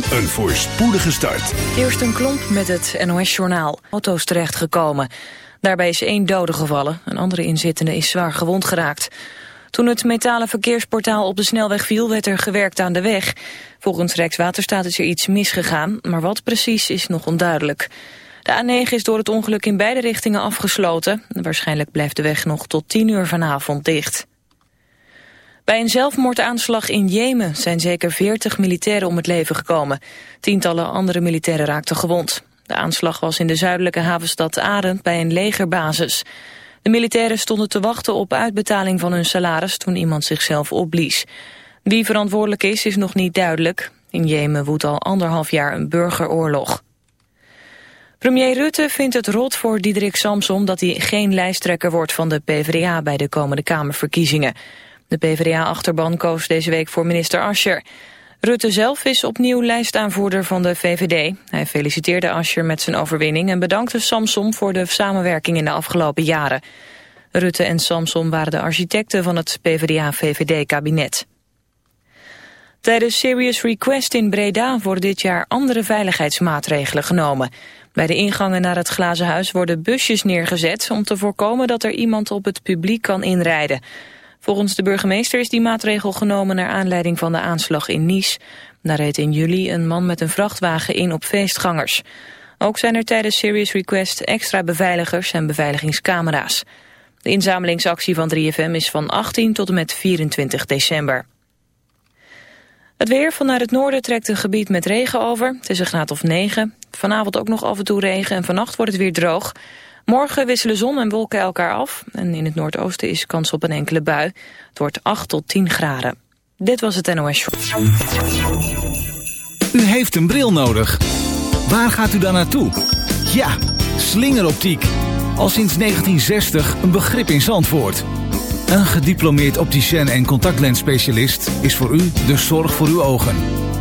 Een voorspoedige start. Eerst een klomp met het NOS-journaal. Auto's terechtgekomen. Daarbij is één dode gevallen. Een andere inzittende is zwaar gewond geraakt. Toen het metalen verkeersportaal op de snelweg viel, werd er gewerkt aan de weg. Volgens Rijkswaterstaat is er iets misgegaan, maar wat precies is nog onduidelijk. De A9 is door het ongeluk in beide richtingen afgesloten. Waarschijnlijk blijft de weg nog tot 10 uur vanavond dicht. Bij een zelfmoordaanslag in Jemen zijn zeker 40 militairen om het leven gekomen. Tientallen andere militairen raakten gewond. De aanslag was in de zuidelijke havenstad Aden bij een legerbasis. De militairen stonden te wachten op uitbetaling van hun salaris toen iemand zichzelf opblies. Wie verantwoordelijk is, is nog niet duidelijk. In Jemen woedt al anderhalf jaar een burgeroorlog. Premier Rutte vindt het rot voor Diederik Samsom dat hij geen lijsttrekker wordt van de PvdA bij de komende Kamerverkiezingen. De PvdA-achterban koos deze week voor minister Ascher. Rutte zelf is opnieuw lijstaanvoerder van de VVD. Hij feliciteerde Ascher met zijn overwinning en bedankte Samsom voor de samenwerking in de afgelopen jaren. Rutte en Samsom waren de architecten van het PvdA-VVD-kabinet. Tijdens Serious Request in Breda worden dit jaar andere veiligheidsmaatregelen genomen. Bij de ingangen naar het glazen huis worden busjes neergezet om te voorkomen dat er iemand op het publiek kan inrijden. Volgens de burgemeester is die maatregel genomen naar aanleiding van de aanslag in Nice. Daar reed in juli een man met een vrachtwagen in op feestgangers. Ook zijn er tijdens Serious Request extra beveiligers en beveiligingscamera's. De inzamelingsactie van 3FM is van 18 tot en met 24 december. Het weer vanuit het noorden trekt een gebied met regen over. Het is een graad of 9. Vanavond ook nog af en toe regen en vannacht wordt het weer droog. Morgen wisselen zon en wolken elkaar af. En in het noordoosten is kans op een enkele bui. Het wordt 8 tot 10 graden. Dit was het NOS Show. U heeft een bril nodig. Waar gaat u dan naartoe? Ja, slingeroptiek. Al sinds 1960 een begrip in Zandvoort. Een gediplomeerd opticien en contactlensspecialist is voor u de zorg voor uw ogen.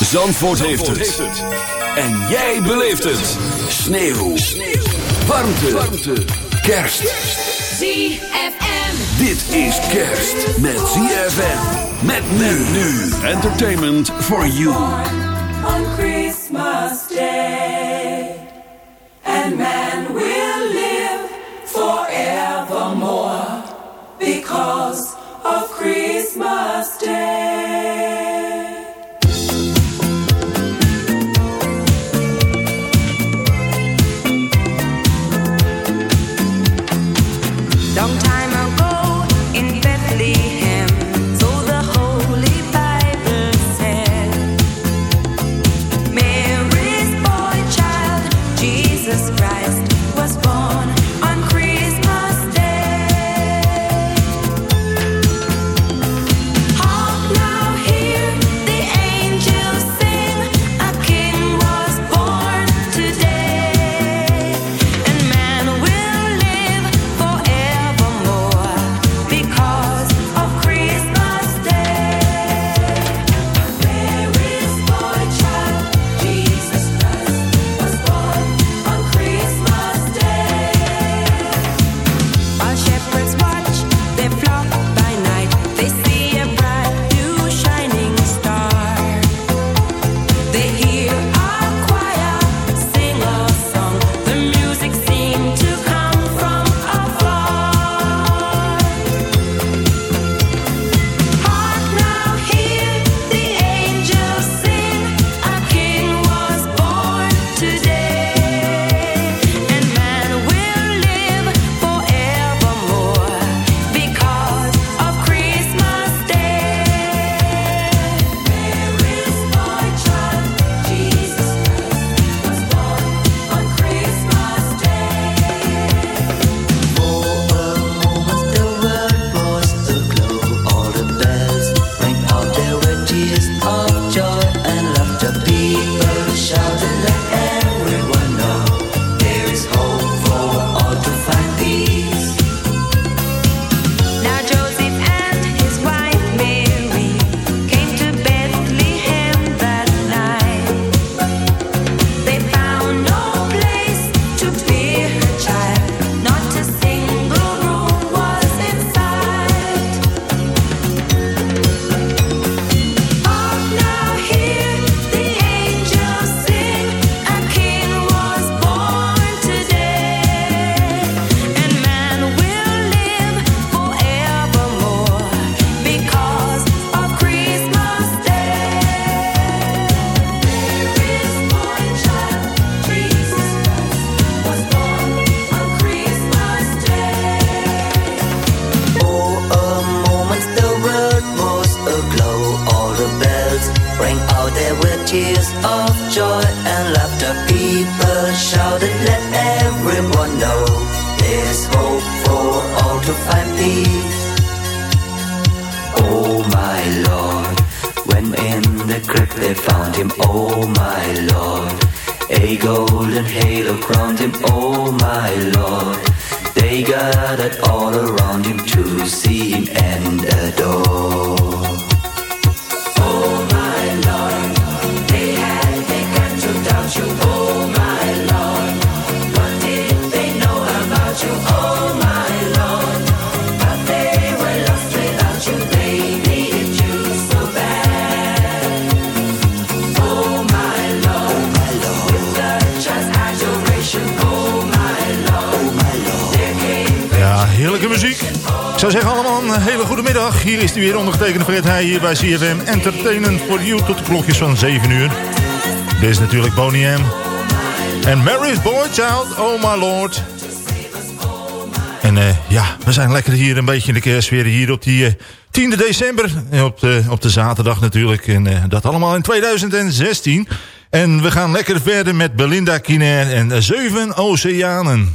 Zandvoort, heeft, het. En jij beleeft het. Sneeuw. Sneeuw. Warmte. Warmte. Kerst. ZFM. Dit is kerst met ZFM. Met men nu. Entertainment for you. On Christmas Day. And man will live forevermore. Because of Christmas Day. Ik zou zeggen allemaal een hele goede middag. Hier is hij weer ondergetekende Fred Heij hier bij CFM Entertainment for You tot de klokjes van 7 uur. Dit is natuurlijk Boney M. En Mary's Boy Child, oh my lord. En eh, ja, we zijn lekker hier een beetje in de kerstsfeer hier op die eh 10 december. Op de, op de zaterdag natuurlijk. En eh, dat allemaal in 2016. En we gaan lekker verder met Belinda Kiner en eh, Zeven Oceanen.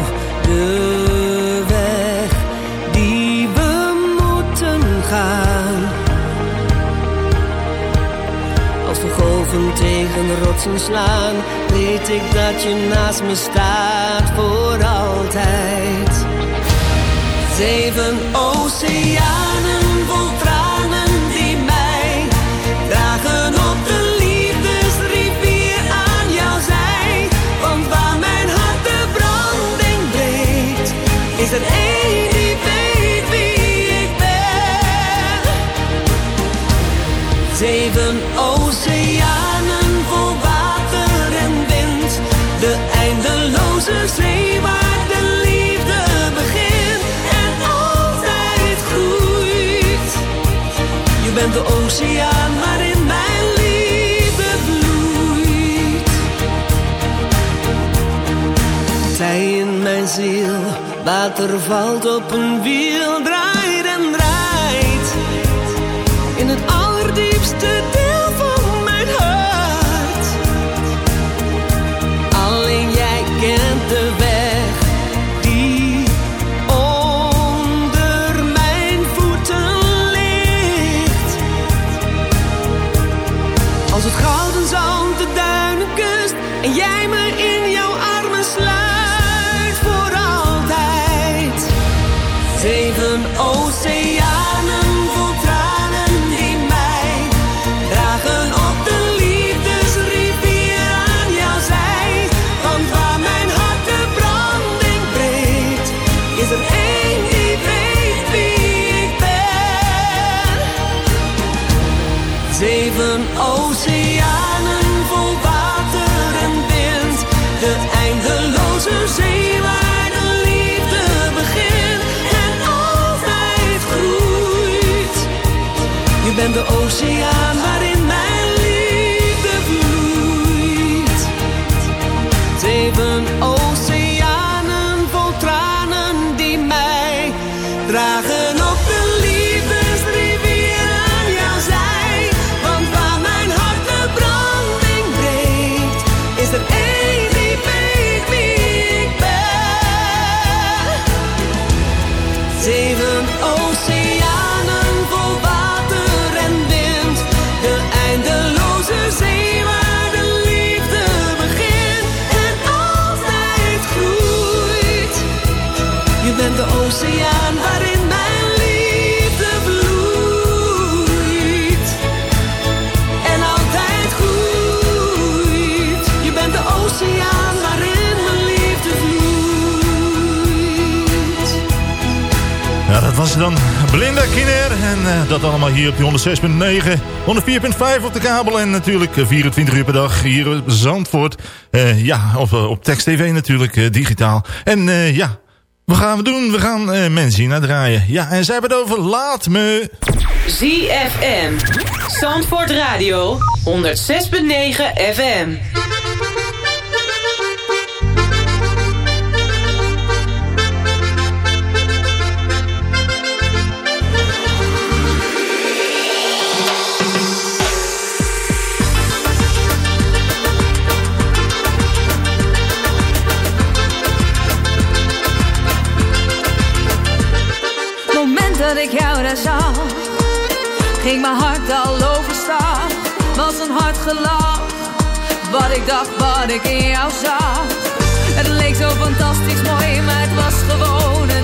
golven tegen rotsen slaan, weet ik dat je naast me staat voor altijd. Zeven oceanen vol tranen die mij dragen op de liefdesrivier aan jouw zij. Want waar mijn hart de branding breekt, is er één Zeven oceanen vol water en wind. De eindeloze zee waar de liefde begint en altijd groeit. Je bent de oceaan waarin mijn liefde bloeit. Zij in mijn ziel, water valt op een wiel, Je bent de oceaan was dan, Belinda Kinner. En eh, dat allemaal hier op die 106.9, 104.5 op de kabel. En natuurlijk eh, 24 uur per dag hier op Zandvoort. Eh, ja, op, op Text TV natuurlijk, digitaal. En ja, wat gaan we doen? We gaan mensen naar draaien. Ja, en zij hebben het over Laat Me. ZFM, Zandvoort Radio, 106.9 FM. dat ik jou daar zag, ging mijn hart al overstag. Was een hard gelach, wat ik dacht, wat ik in jou zag. Het leek zo fantastisch mooi, maar het was gewoon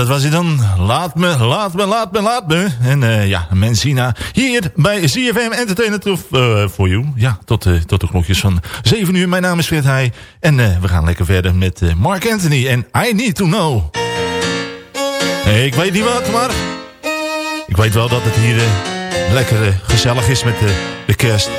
dat was hij dan. Laat me, laat me, laat me, laat me. En eh, ja, Mensina hier bij ZFM Entertainment of, uh, eh, for You. Ja, tot, uh, tot de klokjes van 7 uur. Mijn naam is Fred Heij. En we gaan lekker verder met Mark Anthony en I Need To Know. Ik weet niet wat, maar ik weet wel dat het hier lekker gezellig is met de kerst.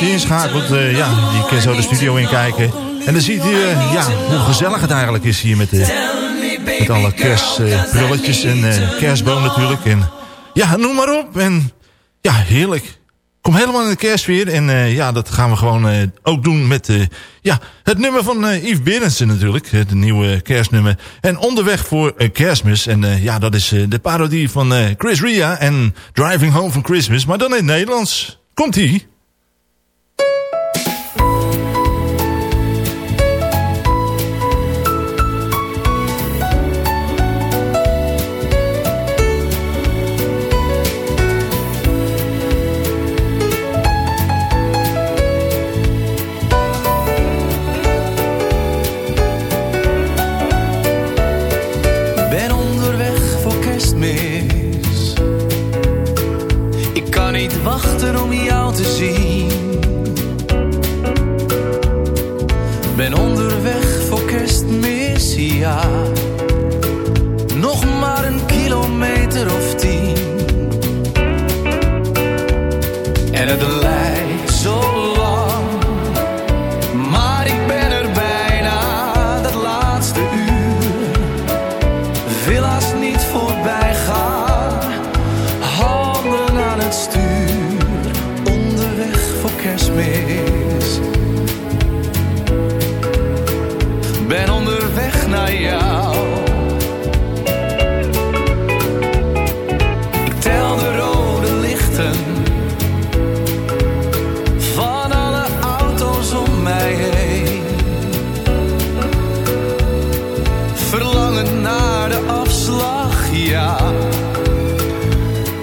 Je, als je inschakelt, eh, ja, je kan zo de studio inkijken. En dan ziet je eh, ja, hoe gezellig het eigenlijk is hier met, de, met alle kerstprulletjes en eh, kerstboom natuurlijk. Ja, noem maar op. En ja, heerlijk. Kom helemaal in de kerstfeer. En eh, ja, dat gaan we gewoon eh, ook doen met eh, ja, het nummer van eh, Yves Berendsen natuurlijk. Het nieuwe kerstnummer. En onderweg voor eh, kerstmis. En eh, ja, dat is eh, de parodie van eh, Chris Ria en Driving Home for Christmas. Maar dan in het Nederlands. Komt-ie. Niet wachten om jou te zien. Ben onderweg voor kerstmis,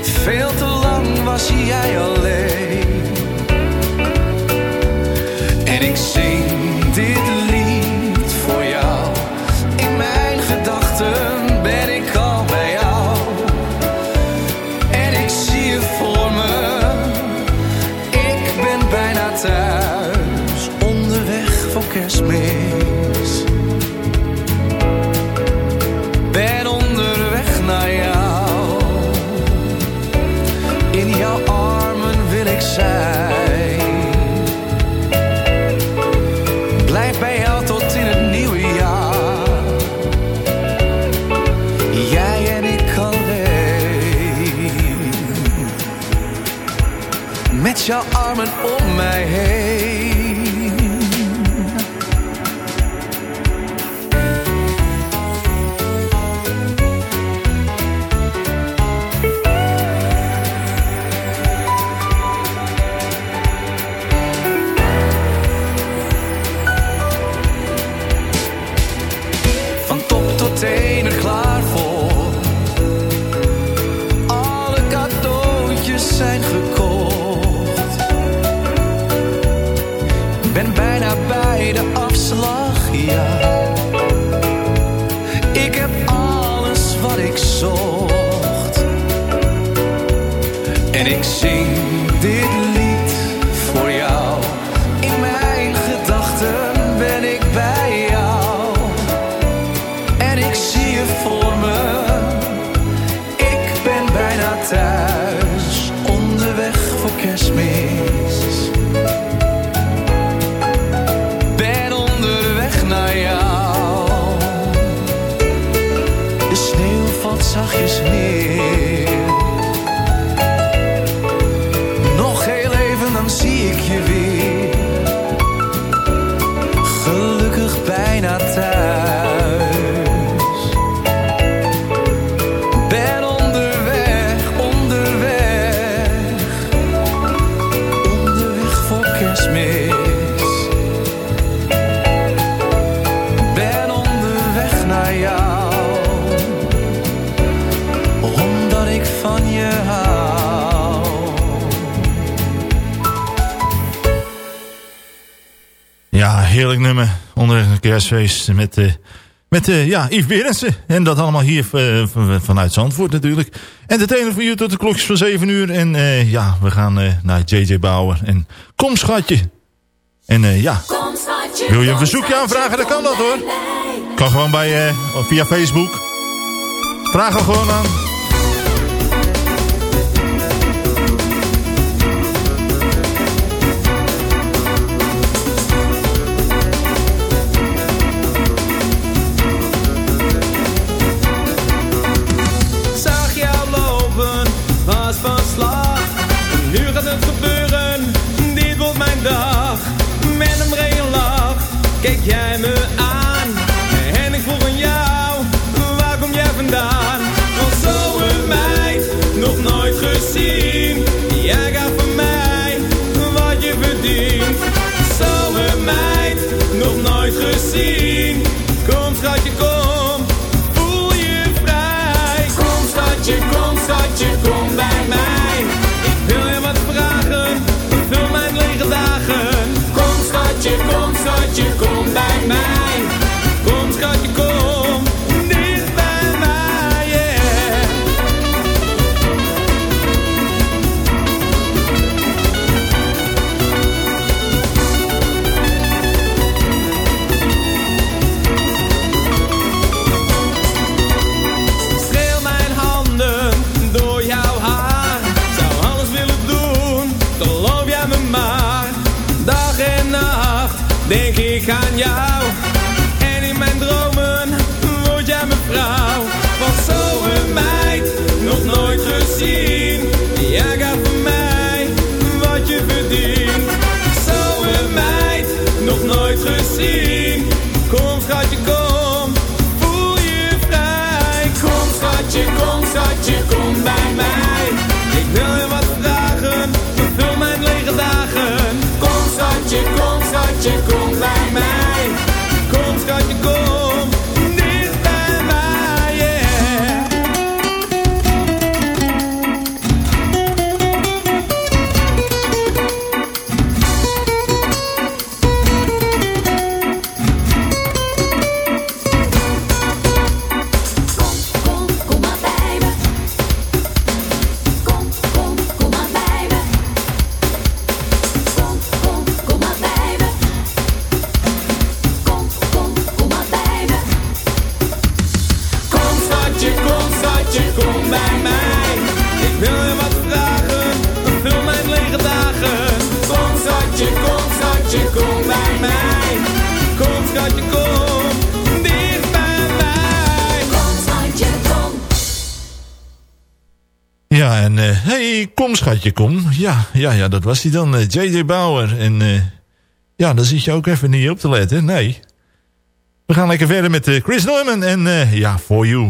Veel te lang was jij alleen. Mij heen. Kerstfeest met, eh met eh ja, Yves Berendsen. En dat allemaal hier eh, van- vanuit Zandvoort natuurlijk. En het ene voor u tot de klokjes van 7 uur. En ja, we gaan naar JJ Bauer. En kom schatje. En ja, wil je een verzoekje aanvragen, dan kan dat hoor. Kan gewoon bij, via Facebook. Vraag hem gewoon aan. Kijk jij me aan? En ik vroeg aan jou, waar kom jij vandaan? Zo'n meid, nog nooit gezien? Jij gaat van mij, wat je verdient. Zo'n meid, nog nooit gezien? Kom schatje, kom. schatje, kom, schatje, kom bij mij. kom schatje, kom. Ja, ja, ja, dat was hij dan. Eh, J.J. Bauer. En uh, ja, dan zit je ook even niet op te letten. Nee. We gaan lekker verder met eh, Chris Norman en ja, For You.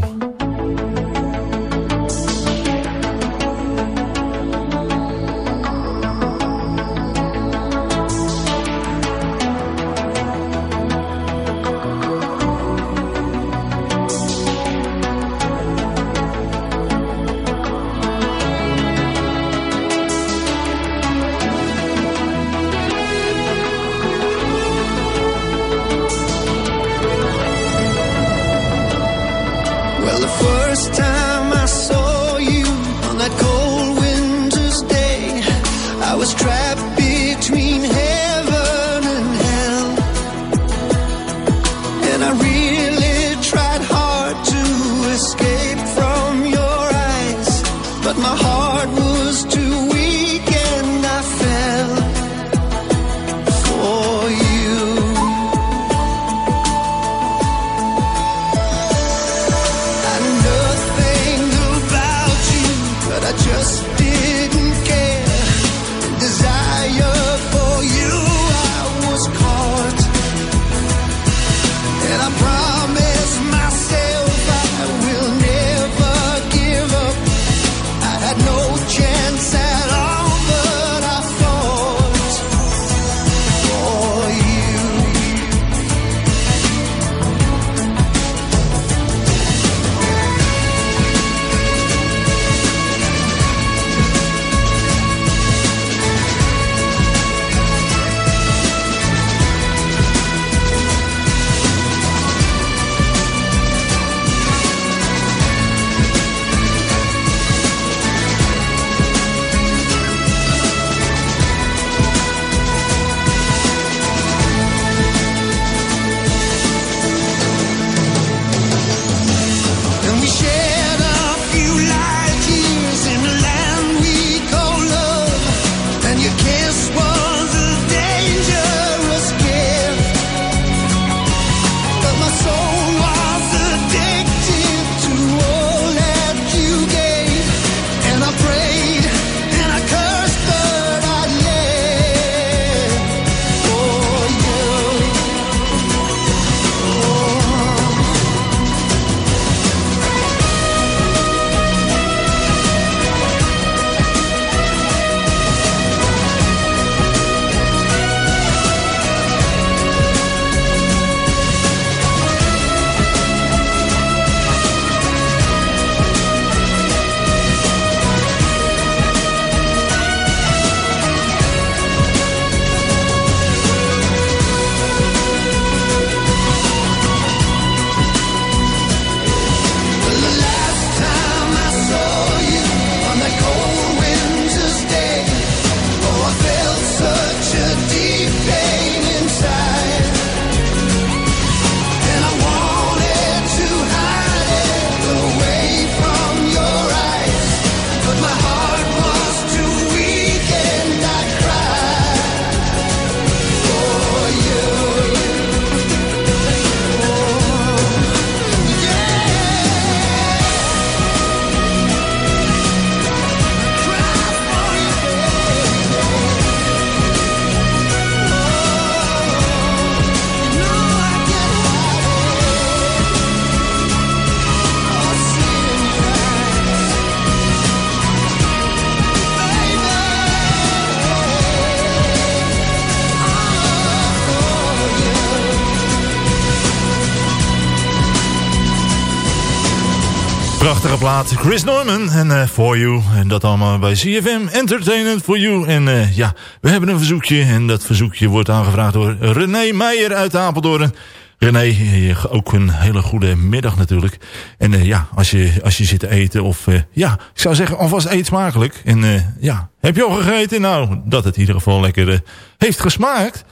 Prachtige plaat. Chris Norman en eh, For You. En dat allemaal bij CFM Entertainment For You. En eh, ja, we hebben een verzoekje. En dat verzoekje wordt aangevraagd door René Meijer uit Apeldoorn. René, eh, ook een hele goede middag natuurlijk. En ja, als je, als je zit te eten of... ja, ik zou zeggen, alvast eet smakelijk. En ja, heb je al gegeten? Nou, dat het in ieder geval lekker heeft gesmaakt.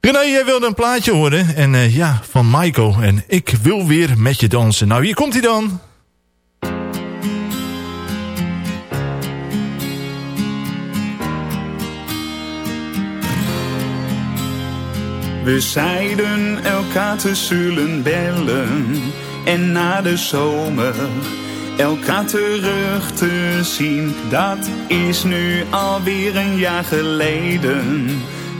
René, jij wilde een plaatje horen. En ja, van Maiko. En ik wil weer met je dansen. Nou, hier komt hij dan. We zeiden elkaar te zullen bellen en na de zomer elkaar terug te zien. Dat is nu alweer een jaar geleden.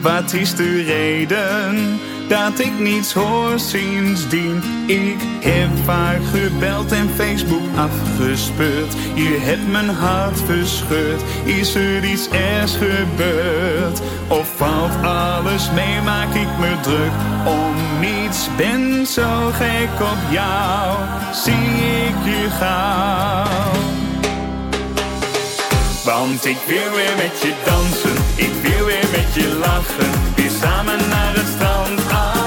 Wat is de reden dat ik niets hoor sindsdien? Ik heb vaak gebeld en Facebook afgespeurd. Je hebt mijn hart verscheurd. Is er iets ergs gebeurd? Of valt alles mee, maak ik me druk om niets? Ben zo gek op jou, zie ik je gauw. Want ik wil weer met je dansen, ik wil weer met je lachen. Weer samen naar het strand, alleen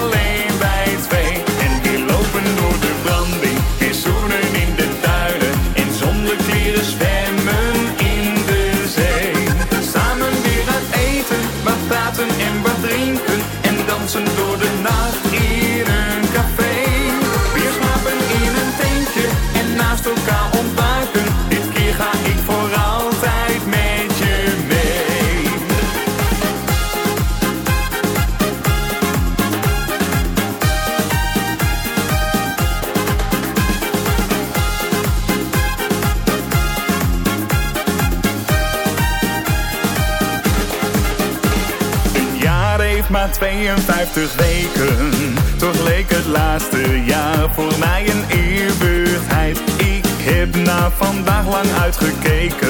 52 weken. Toch leek het laatste jaar voor mij een eeuwigheid. Ik heb naar vandaag lang uitgekeken.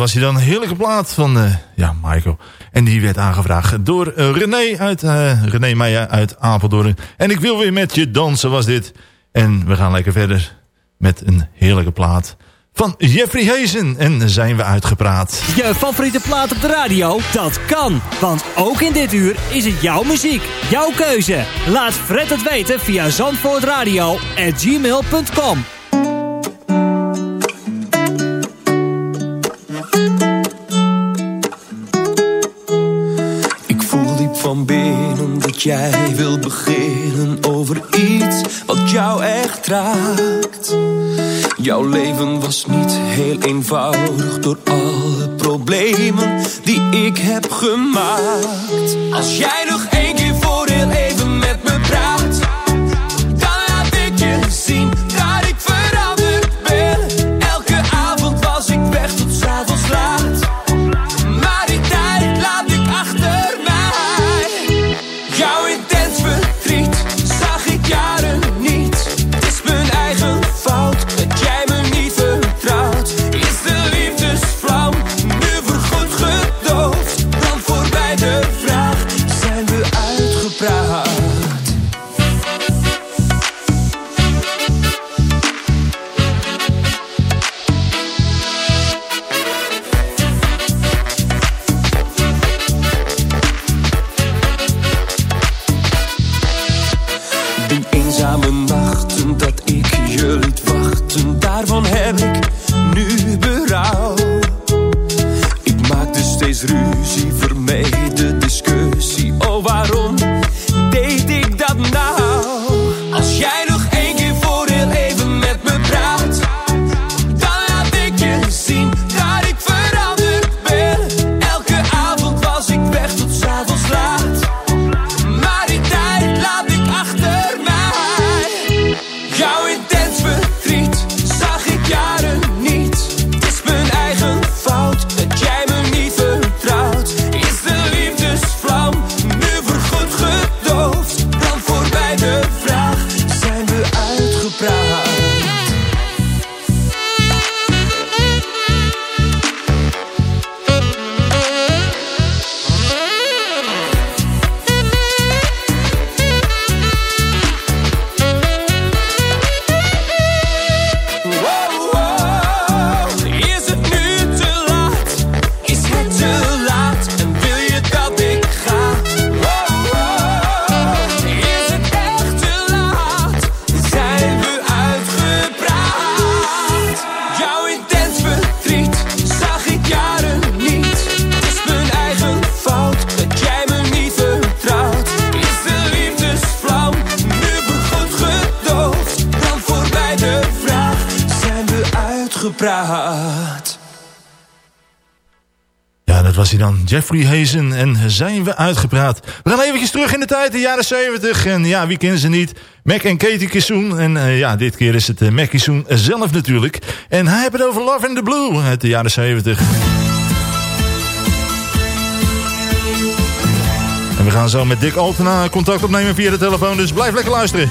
Was hij dan een heerlijke plaat van eh, ja, Michael. En die werd aangevraagd door eh, René, uit, eh, René Meijer uit Apeldoorn. En ik wil weer met je dansen was dit. En we gaan lekker verder met een heerlijke plaat van Jeffrey Hazen. En zijn we uitgepraat. Je favoriete plaat op de radio? Dat kan, want ook in dit uur is het jouw muziek, jouw keuze. Laat Fred het weten via zandvoortradio@gmail.com. van binnen dat jij wil beginnen over iets wat jou echt raakt. Jouw leven was niet heel eenvoudig door alle problemen die ik heb gemaakt. Als jij nog één keer praat. Ja, dat was hij dan. Jeffrey Hazen. En zijn we uitgepraat. We gaan eventjes terug in de tijd, de jaren 70. En ja, wie kennen ze niet? Mac en Katie Kissoen. En eh, ja, dit keer is het uh, Mac Kissoen zelf natuurlijk. En hij heeft het over Love in the Blue uit de jaren 70. En we gaan zo met Dick Altena contact opnemen via de telefoon. Dus blijf lekker luisteren.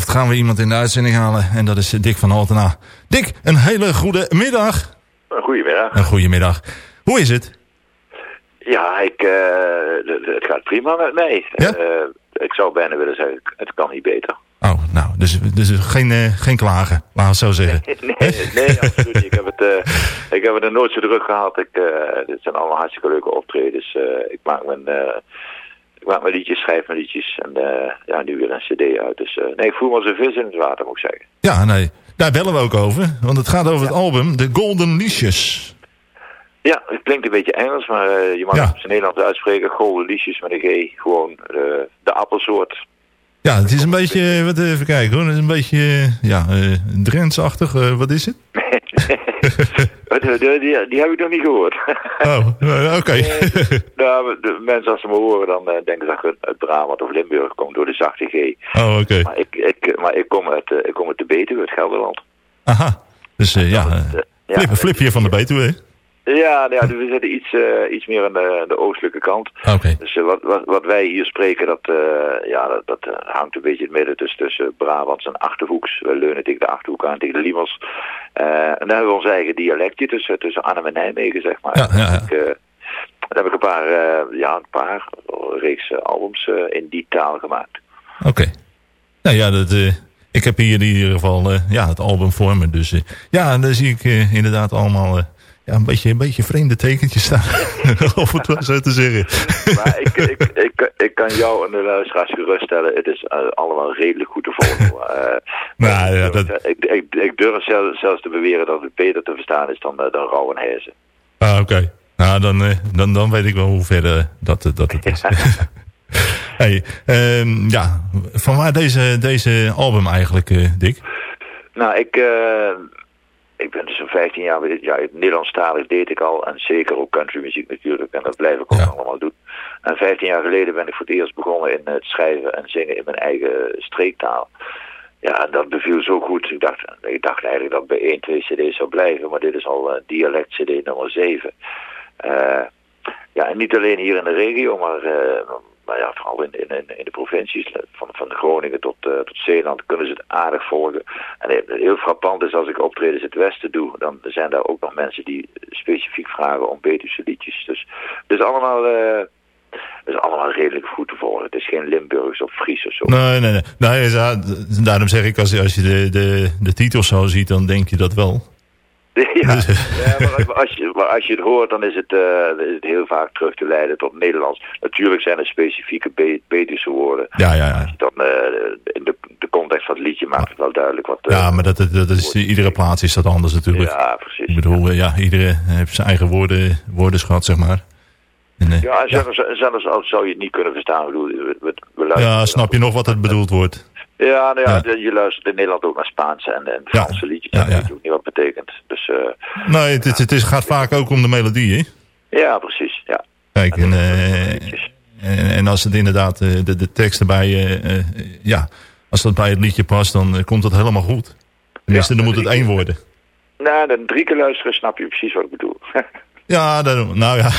Gaan we iemand in de uitzending halen. En dat is Dick van Altena. Dick, een hele goede middag. Goedemiddag. Een goede middag. Hoe is het? Ja, ik, d- het gaat prima met mij. Eh, ik zou bijna willen zeggen, het kan niet beter. Oh, nou, dus, dus geen, eh, geen klagen, laat het zo zeggen. Nee, nee absoluut niet. Ik heb, het, ik heb het er nooit zo druk gehad. Ik, dit zijn allemaal hartstikke leuke optredens. Ik, maak mijn, ik maak mijn liedjes, schrijf mijn liedjes. En eh, ja, nu weer een cd uit. Dus eh, nee, ik voel me als een vis in het water, moet ik zeggen. Ja, nee, daar bellen we ook over. Want het gaat over het album The Golden Leashes. Ja, het klinkt een beetje Engels, maar eh, je mag het op zijn Nederlands uitspreken. Golden liesjes met een G. Gewoon de appelsoort. Ja, het is een beetje, wat even kijken hoor. Het is een beetje, ja, Drentsachtig. wat is het? die, die, die heb ik nog niet gehoord. Oh, eh, oké. nou, de mensen als ze me horen, dan eh, denken ze dat ik uit Brabant of Limburg kom door de zachte G. Oh, oké. Maar, ik, ik, maar ik kom uit, eh, ik kom uit de Betuwe, uit Gelderland. Aha. Dus eh, ja, eh, ja, flip, flip hier van de Betuwe. Ja, nou ja, dus we zitten iets, eh, iets meer aan de, de oostelijke kant. Oké. Dus eh, wat, wat, wat wij hier spreken, dat, eh, ja, dat, dat hangt een beetje in het midden tussen, tussen Brabants en Achterhoeks. We leunen tegen de Achterhoek aan, tegen de Liemers. Eh, en dan hebben we ons eigen dialectje tussen, tussen Arnhem en Nijmegen, zeg maar. Ja, ja, ja. Ik, dan heb ik een paar, ja, een paar reeks albums in die taal gemaakt. Oké. Nou ja, dat, ik heb hier in ieder geval ja, het album voor me. Dus ja, en daar zie ik inderdaad allemaal ja, een, beetje, een beetje vreemde tekentjes staan. of het wel zo te zeggen. Maar ik, ik, ik, ik kan jou en de luisteraars geruststellen, het is eh, allemaal redelijk goed te volgen. Eh, Nou ja, dat... ik, ik, ik durf zelfs, zelfs te beweren dat het beter te verstaan is dan, eh, dan Rauwenhezen. Ah, oké. Nou, dan, dan, dan weet ik wel hoe ver dat, dat het is. hey, ehm, ja, van waar deze, deze album eigenlijk, Dick? Nou, ik, ik ben dus zo'n 15 jaar, ja, Nederlandstalig deed ik al. En zeker ook countrymuziek natuurlijk. En dat blijf ik ook allemaal doen. En 15 jaar geleden ben ik voor het eerst begonnen in het schrijven en zingen in mijn eigen streektaal. Ja, en dat beviel zo goed. Ik dacht, ik dacht eigenlijk dat bij 1, 2 cd's zou blijven. Maar dit is al dialect cd nummer 7. Eh, ja, en niet alleen hier in de regio, maar eh, maar ja, vooral in, in, de provincies, eh, van, van Groningen tot, eh, tot Zeeland, kunnen ze het aardig volgen. En heel frappant is als ik optredens het westen doe, dan zijn daar ook nog mensen die specifiek vragen om Betuwse liedjes. Dus het is allemaal, eh, het is allemaal redelijk goed te volgen. Het is geen Limburgs of Fries of zo. Nee, nee, nee. nee daarom zeg ik, als, als je de, de, de titels zo ziet, dan denk je dat wel. Ja, ja maar, als je, maar als je het hoort, dan is het, eh, is het heel vaak terug te leiden tot Nederlands. Natuurlijk zijn er specifieke Be- Betuwse woorden. Ja, ja, ja. Dan, eh, in de, de context van het liedje maakt het wel duidelijk wat... eh, Ja, maar dat, dat, dat is, iedere plaats is dat anders natuurlijk. Ja, precies. Ik bedoel, ja, iedereen heeft zijn eigen woorden, woordenschat, zeg maar. En, Ja, en zelfs, zelfs al zou je het niet kunnen verstaan. Bedoel, we, we, we ja, snap je nog wat het bedoeld wordt? Ja, nou ja, je luistert in Nederland ook naar Spaanse en, en Franse liedjes. Ja, Dat ja. weet je ook niet wat betekent. Dus eh, Nee, het, is- het is, gaat vaak ook om de melodie, hè? ja, precies. Ja. Kijk, en, eh, en, en als het inderdaad eh, de, de tekst erbij, ja, als dat bij het liedje past, dan komt het helemaal goed. Tenminste, dan moet het één worden. Nou, dan drie keer luisteren snap je precies wat ik bedoel. Ja, daarom, nou ja.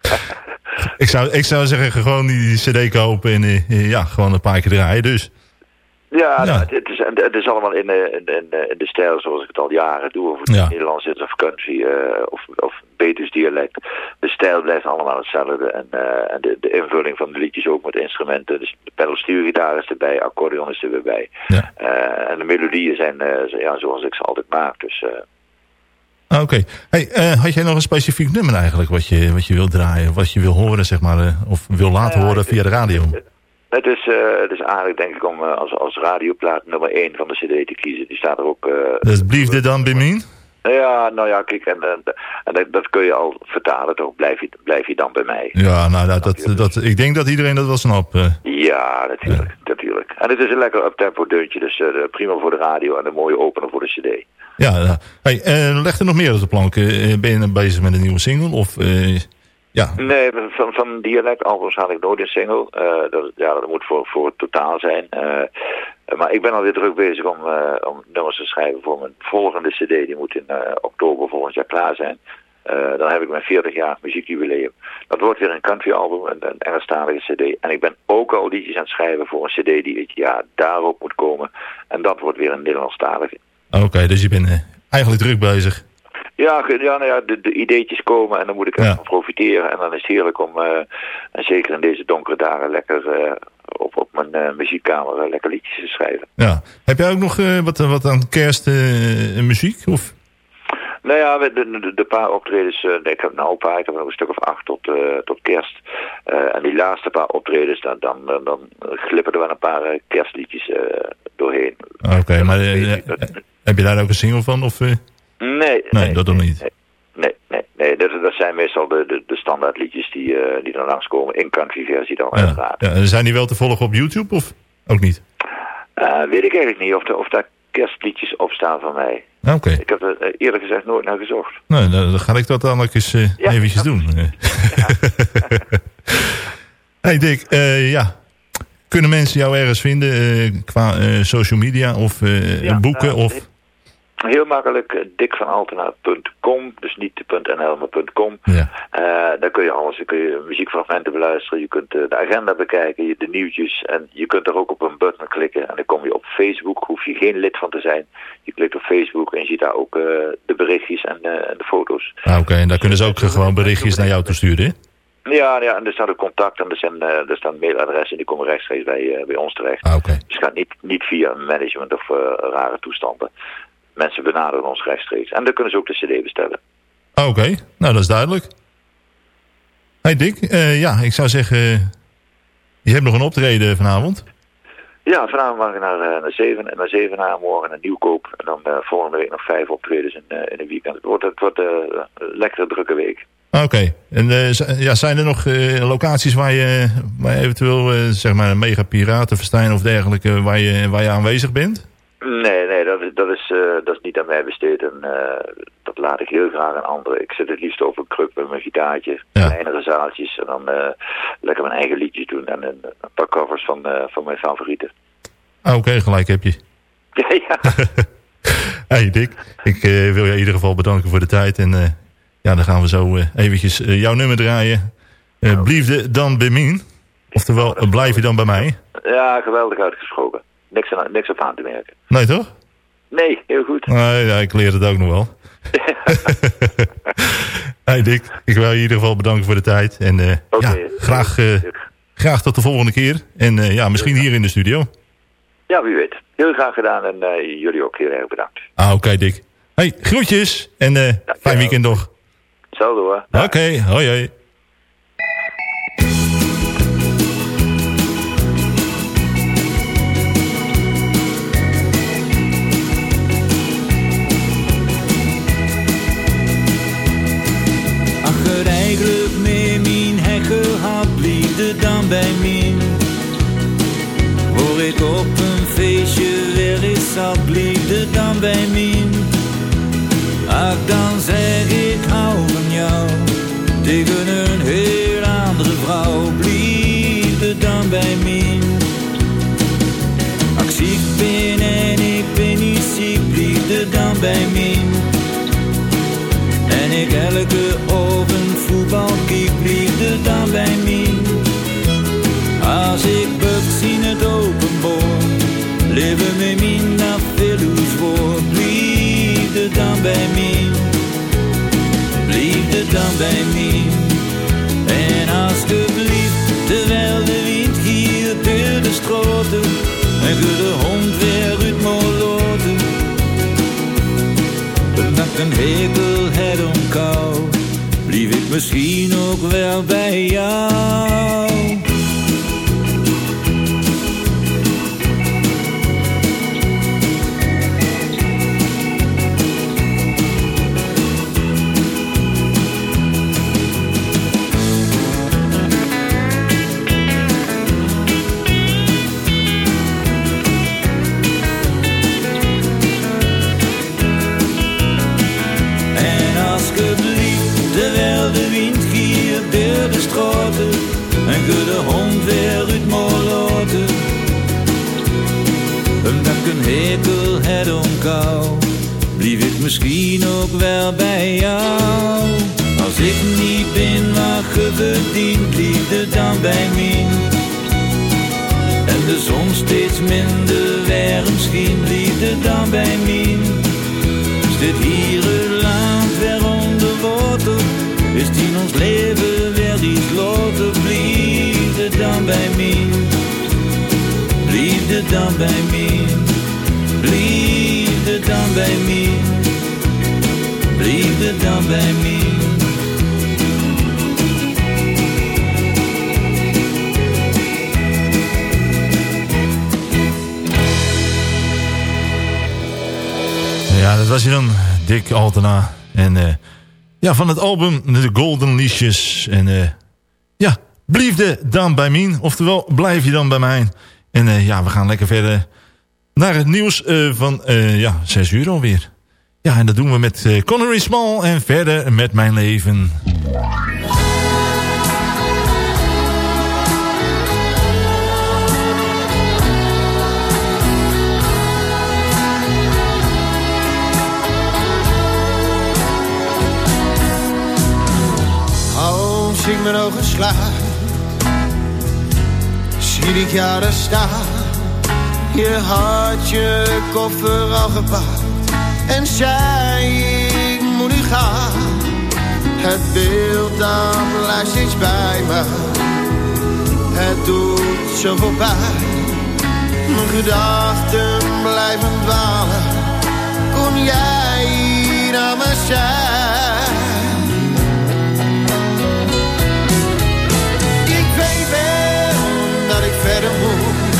ik, zou, ik zou zeggen, gewoon die, cd kopen en ja, gewoon een paar keer draaien dus. Ja, nou, het, is, het is allemaal in, de- in, in, in de stijl zoals ik het al jaren doe. Of het Ja. Nederlands is of country eh, of, of Betuws dialect. De stijl blijft allemaal hetzelfde. En, eh, en de, de invulling van de liedjes ook met instrumenten. Dus de pedalstuurgitaar is erbij, accordeon is er weer bij. Eh, en de melodieën zijn eh, ja, zoals ik ze altijd maak. Dus... eh, Ah, Oké. Hey, eh, had jij nog een specifiek nummer eigenlijk wat je, wat je wil draaien? Wat je wil horen, zeg maar, eh, of wil laten horen via de radio? Het is, eh, het is aardig denk ik om eh, als, als radioplaat nummer 1 van de cd te kiezen. Die staat er ook... eh, Dus Blief dit dan bij mij? ja, nou ja, kijk, en, en, en dat, dat kun je al vertalen toch. Blijf je, blijf je dan bij mij. Ja, nou, dat, dat, dat, ik denk dat iedereen dat wel snapt. Ja, natuurlijk, natuurlijk. En het is een lekker uptempo deuntje, dus prima voor de radio en een mooie opener voor de cd. ja. Hey, leg er nog meer op de plank. Ben je bezig met een nieuwe single? Of, ja, Nee, van, van dialectalbums haal ik nooit een single. Eh, dat, ja, dat moet voor, voor het totaal zijn. Eh, maar ik ben alweer druk bezig om, eh, om nummers te schrijven voor mijn volgende cd. Die moet in oktober volgend jaar klaar zijn. Dan heb ik mijn 40 jaar muziekjubileum. Dat wordt weer een country album, een, een Engelstalige cd. En ik ben ook al liedjes aan het schrijven voor een cd die het jaar daarop moet komen. En dat wordt weer een Nederlandstalige. oké, dus je bent eigenlijk druk bezig. Ja, ja, nou ja de, de ideetjes komen en dan moet ik ervan profiteren. En dan is het heerlijk om, eh, en zeker in deze donkere dagen, lekker eh, op, op mijn eh, muziekkamer lekker liedjes te schrijven. Ja. Heb jij ook nog wat, wat aan kerst eh, muziek? Of? Nou ja, de, de, de paar optredens, nee, ik heb nou een paar, ik heb nog een stuk of acht tot, tot kerst. En die laatste paar optredens, dan, dan, dan, dan glippen er wel een paar kerstliedjes doorheen. Ah, Oké, maar heb je daar ook een single van? Of, Nee, nee, dat nog niet. Nee, nee, nee dat, dat zijn meestal de, de, de standaardliedjes die, eh die dan langskomen in country versie dan uiteraard. Ja, zijn die wel te volgen op YouTube of ook niet? Eh, weet ik eigenlijk niet of, er- of daar kerstliedjes op staan van mij. Ah, Oké. Ik heb er eh, eerlijk gezegd nooit naar gezocht. Nou, dan ga ik dat dan ook eens eh, eventjes doen. hey Dick, ja. Kunnen mensen jou ergens vinden qua social media of eh, Ja, boeken? of... Heel makkelijk, eh, dikvanaltenaar.com, dus niet .nl, maar .com. Ja. Eh, daar kun je alles, daar kun je muziekfragmenten beluisteren, je kunt eh, de agenda bekijken, je- de nieuwtjes en je kunt er ook op een button klikken en dan kom je op Facebook, hoef je geen lid van te zijn. Je klikt op Facebook en je ziet daar ook de berichtjes en, en de foto's. Ah, Oké, en daar kunnen ze ook gewoon berichtjes naar jou toe sturen, hè? Ja, ja, en er staat ook contact en er, zijn, er staan mailadressen die komen rechtstreeks bij, bij ons terecht. Ah, oké. Dus het gaat niet, niet via management of rare toestanden. Mensen benaderen ons rechtstreeks. En dan kunnen ze ook de cd bestellen. Ah, Oké, nou dat is duidelijk. Hey Dick, eh, ja, ik zou zeggen, eh, je hebt nog een optreden vanavond. Ja, vanavond mag ik naar, eh, naar zeven en naar zeven na morgen een nieuwkoop. En dan volgende week nog vijf optredens in, in een weekend. Het wordt, het wordt een lekkere drukke week. Ah, Oké, en ja, zijn er nog locaties waar je, waar je eventueel zeg maar een mega piratenfestijn of dergelijke waar je, waar je aanwezig bent? Nee, nee, dat is, dat is, eh, dat is niet aan mij besteed. En eh, dat laat ik heel graag aan anderen. Ik zit het liefst op een kruk met mijn gitaartje. Kleinere zaaltjes. En dan eh, lekker mijn eigen liedjes doen. En een, paar covers van, van mijn favorieten. Ah, Oké, gelijk heb je. Ja, ja. Hey Dick, ik wil je in ieder geval bedanken voor de tijd. En ja, dan gaan we zo eventjes jouw nummer draaien. Bliefde dan Bemin. Oftewel, eh, blijf je dan bij mij? Ja, geweldig uitgesproken. Niks, aan, niks op aan te merken. Nee, toch? Nee, heel goed. Nee, ja, ik leer het ook nog wel. hey Dick, ik wil je in ieder geval bedanken voor de tijd. En eh, ja, graag, eh, graag tot de volgende keer. En eh, ja, misschien hier in de studio. Ja, wie weet. Heel graag gedaan en jullie ook heel erg bedankt. Ah, oké Dick. Hey, groetjes en fijn weekend nog. Hetzelfde hoor. Oké, hoi hoi. Bij mij, liefde dan bij mij. En alsjeblieft, terwijl de wind hier door de straten, en de hond weer uit moet laten. Dat ik een hekel heb om kou, blief ik misschien ook wel bij jou. Misschien ook wel bij jou. Als ik niet ben wat je Liefde dan bij mij En de zon steeds minder warm schijnt Liefde dan bij mij Zit hier het land weer onder water? Is in ons leven weer iets later? Liefde dan bij mij, liefde dan bij mij, liefde dan bij mij, dan bij mij. Ja, dat was hij dan, Dick Altena. En eh, ja, van het album The Golden Leashes. En eh, ja, bliefde dan bij mij. Oftewel, blijf je dan bij mij. En eh, ja, we gaan lekker verder naar het nieuws van ja, 6 uur alweer. Ja, en dat doen we met eh, Connery Small en verder met mijn leven. Als ik mijn ogen sla, zie ik jou daar staan. Je had je koffer al gepakt en zei ik moet nu gaan. Het beeld dan blijft steeds bij me, het doet zoveel pijn. Mijn gedachten blijven dwalen, kon jij aan me zijn? Ik weet wel dat ik verder moet,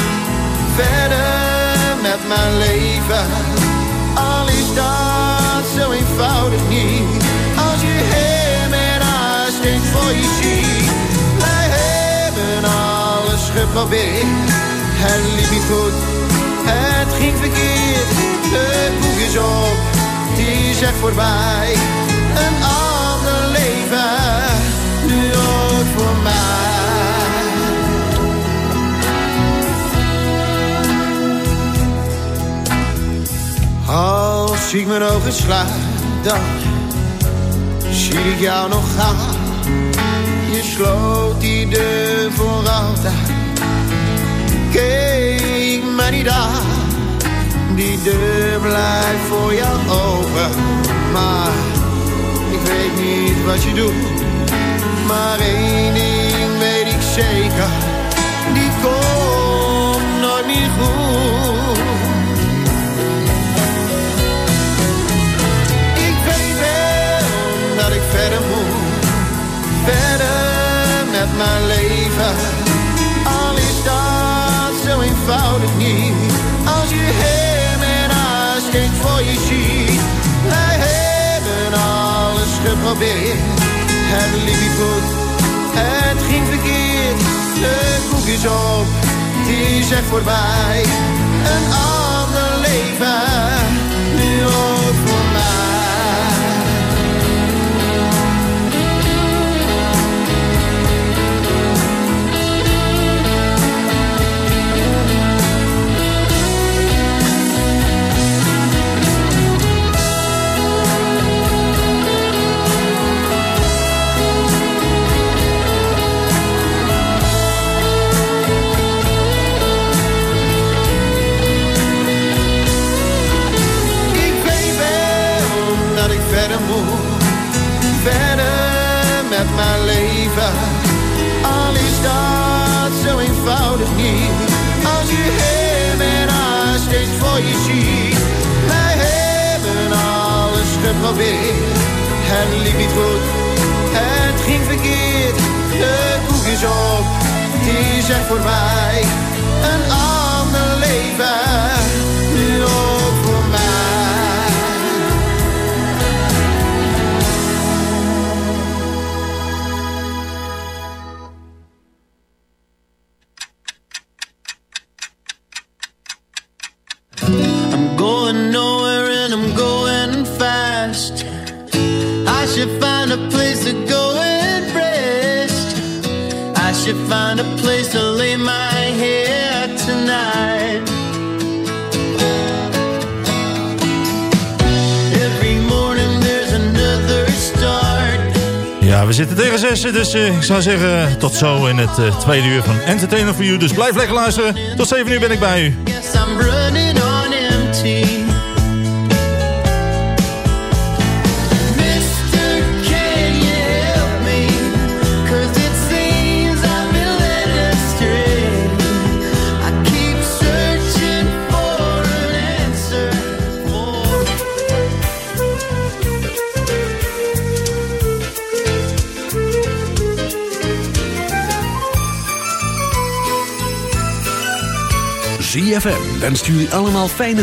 verder met mijn leven. Al is dat zo eenvoudig niet, als je hem ernaast steeds voor je ziet. Wij hebben alles geprobeerd, het liep niet goed, het ging verkeerd. Het boek op, het is echt voorbij, Als ik mijn ogen sluit, dan zie ik jou nog gaan. je sloot die deur voor altijd. Keek mij niet aan, die deur blijft voor jou open. Maar ik weet niet wat je doet. Maar één ding weet ik zeker, verder moet, verder met mijn leven. Al is dat zo eenvoudig niet, als je hem ernaast steeds voor je ziet. Wij hebben alles geprobeerd, het liep niet goed, het ging verkeerd. De koek is op, die is echt voorbij. Een ander leven, die is echt ik zou zeggen tot zo in het eh, tweede uur van Entertainer for You. Dus blijf lekker luisteren. Tot 7 uur ben ik bij u. ZFM wenst jullie allemaal fijne